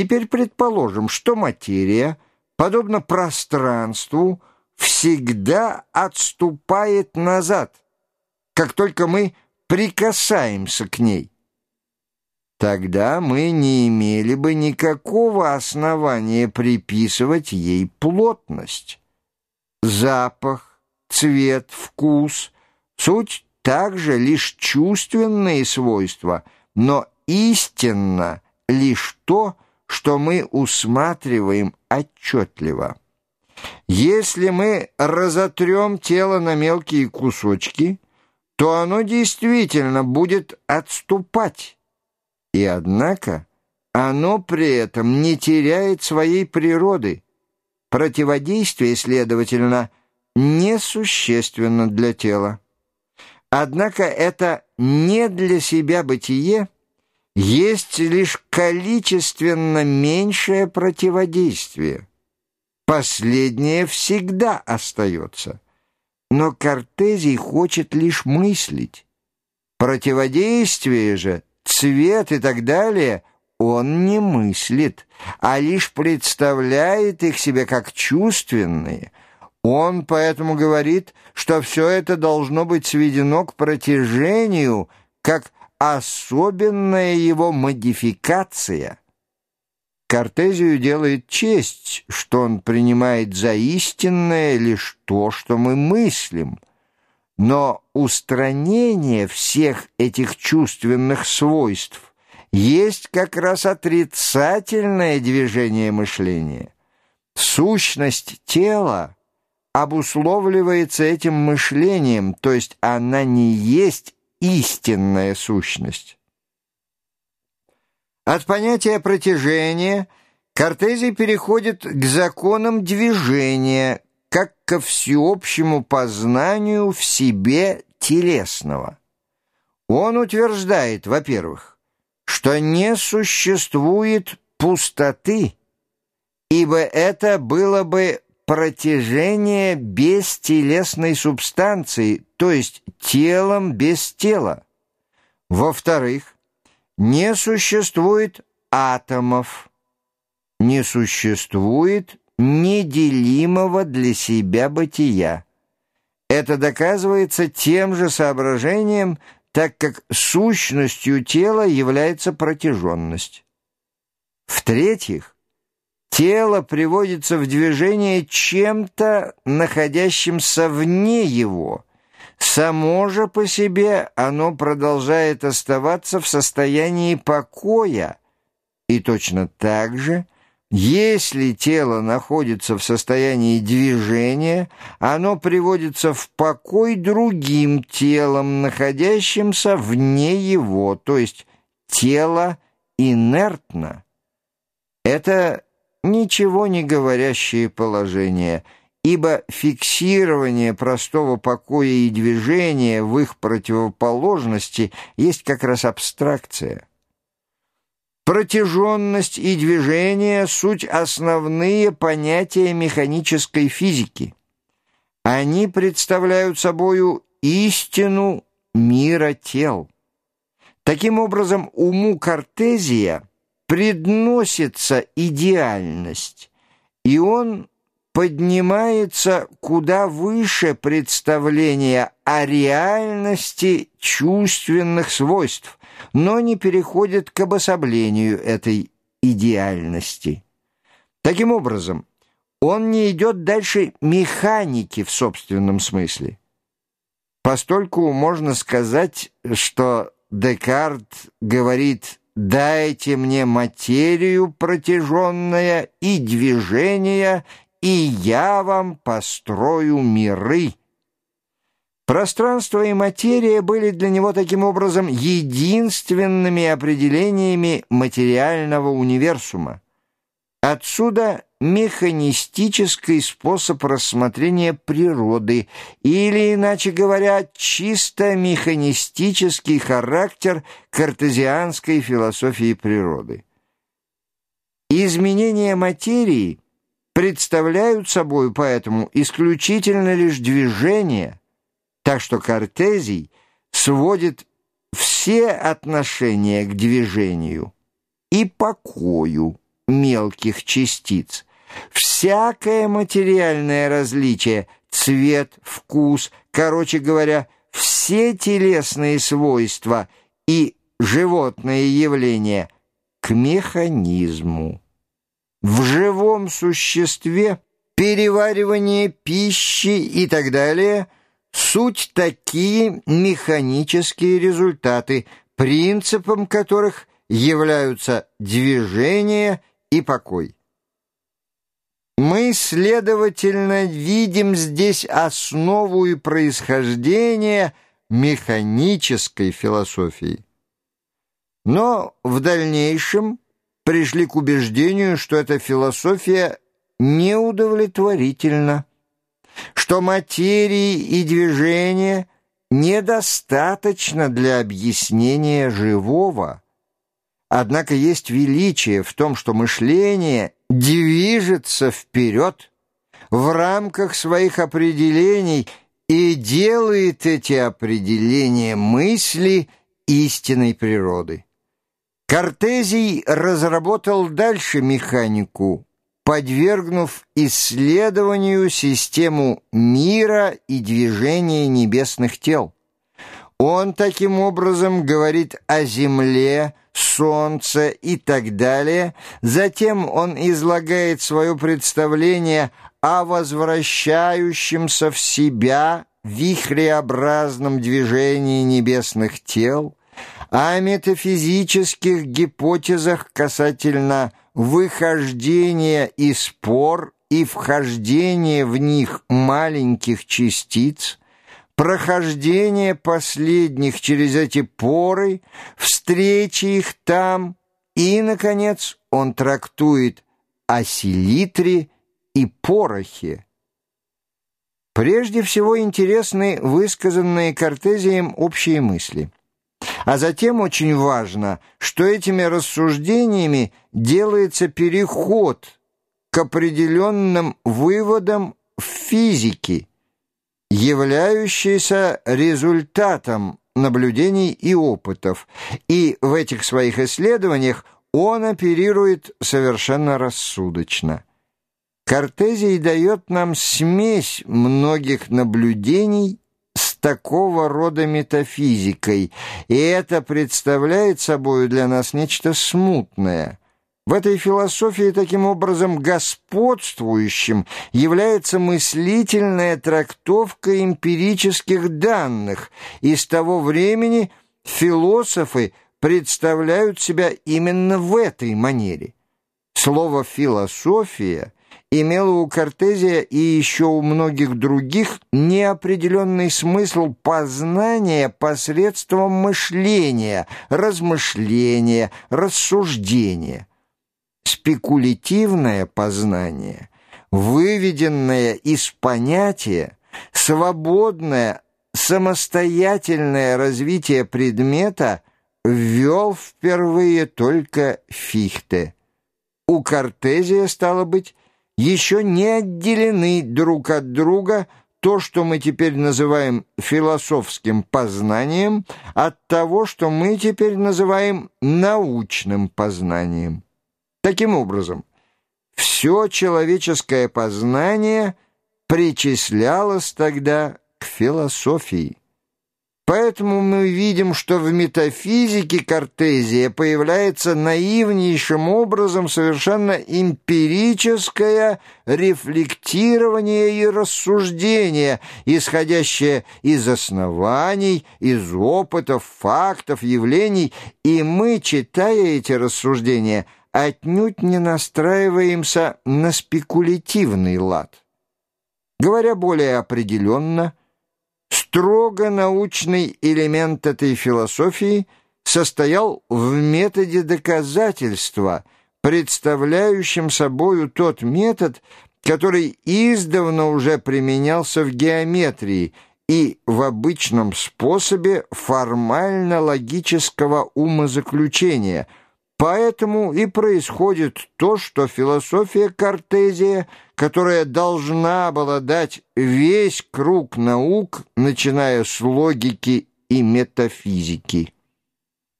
Теперь предположим, что материя, подобно пространству, всегда отступает назад, как только мы прикасаемся к ней. Тогда мы не имели бы никакого основания приписывать ей плотность. Запах, цвет, вкус — суть также лишь чувственные свойства, но истинно лишь то, что мы усматриваем отчетливо. Если мы разотрем тело на мелкие кусочки, то оно действительно будет отступать. И однако оно при этом не теряет своей природы. Противодействие, следовательно, несущественно для тела. Однако это не для себя бытие есть лишь количественно меньшее противодействие. Последнее всегда остается. Но Кортезий хочет лишь мыслить. Противодействие же, цвет и так далее он не мыслит, а лишь представляет их себе как чувственные. Он поэтому говорит, что все это должно быть сведено к протяжению, как особенная его модификация. Кортезию делает честь, что он принимает за истинное лишь то, что мы мыслим. Но устранение всех этих чувственных свойств есть как раз отрицательное движение мышления. Сущность тела обусловливается этим мышлением, то есть она не есть истинная сущность. От понятия протяжения Кортезий переходит к законам движения, как ко всеобщему познанию в себе телесного. Он утверждает, во-первых, что не существует пустоты, ибо это было бы протяжение без телесной субстанции, то есть телом без тела. Во-вторых, не существует атомов, не существует неделимого для себя бытия. Это доказывается тем же соображением, так как сущностью тела является протяженность. В-третьих, тело приводится в движение чем-то, находящимся вне его – Само же по себе оно продолжает оставаться в состоянии покоя, и точно так же, если тело находится в состоянии движения, оно приводится в покой другим телом, находящимся вне его, то есть тело инертно. Это ничего не говорящее положение – ибо фиксирование простого покоя и движения в их противоположности есть как раз абстракция. Протяженность и движение — суть основные понятия механической физики. Они представляют собою истину мира тел. Таким образом, уму Кортезия предносится идеальность, и он поднимается куда выше представления о реальности чувственных свойств, но не переходит к обособлению этой идеальности. Таким образом, он не идет дальше механики в собственном смысле. Постольку можно сказать, что Декарт говорит «дайте мне материю протяженная и движение, и я вам построю миры». Пространство и материя были для него таким образом единственными определениями материального универсума. Отсюда механистический способ рассмотрения природы, или, иначе говоря, чисто механистический характер картезианской философии природы. Изменение материи – представляют собой поэтому исключительно лишь движение, так что Кортезий сводит все отношения к движению и покою мелких частиц. Всякое материальное различие, цвет, вкус, короче говоря, все телесные свойства и животные явления к механизму. В живом существе переваривание пищи и так далее – суть такие механические результаты, принципом которых являются движение и покой. Мы, следовательно, видим здесь основу и происхождение механической философии. Но в дальнейшем пришли к убеждению, что эта философия неудовлетворительна, что материи и движения недостаточно для объяснения живого. Однако есть величие в том, что мышление движется вперед в рамках своих определений и делает эти определения мысли истинной природы. Кортезий разработал дальше механику, подвергнув исследованию систему мира и движения небесных тел. Он таким образом говорит о Земле, Солнце и так далее. Затем он излагает свое представление о возвращающемся в себя вихреобразном движении небесных тел, о метафизических гипотезах касательно выхождения из спор и вхождения в них маленьких частиц, прохождение последних через эти поры, встречи их там, и, наконец, он трактует о селитре и порохе. Прежде всего интересны высказанные Кортезием общие мысли – а затем очень важно, что этими рассуждениями делается переход к определенным выводам в физике, являющийся результатом наблюдений и опытов, и в этих своих исследованиях он оперирует совершенно рассудочно. Кортезий дает нам смесь многих наблюдений такого рода метафизикой, и это представляет собой для нас нечто смутное. В этой философии таким образом господствующим является мыслительная трактовка эмпирических данных, и с того времени философы представляют себя именно в этой манере. Слово «философия» имело у Кортезия и еще у многих других неопределенный смысл познания посредством мышления, размышления, рассуждения. Спекулятивное познание, выведенное из понятия, свободное, самостоятельное развитие предмета ввел впервые только Фихте. У Кортезия, стало быть, еще не отделены друг от друга то, что мы теперь называем философским познанием, от того, что мы теперь называем научным познанием. Таким образом, все человеческое познание причислялось тогда к философии. Поэтому мы видим, что в метафизике Кортезия появляется наивнейшим образом совершенно эмпирическое рефлектирование и рассуждение, исходящее из оснований, из опытов, фактов, явлений, и мы, читая эти рассуждения, отнюдь не настраиваемся на спекулятивный лад. Говоря более определенно – Строго научный элемент этой философии состоял в методе доказательства, представляющем собою тот метод, который издавна уже применялся в геометрии и в обычном способе формально-логического умозаключения – Поэтому и происходит то, что философия Кортезия, которая должна была дать весь круг наук, начиная с логики и метафизики,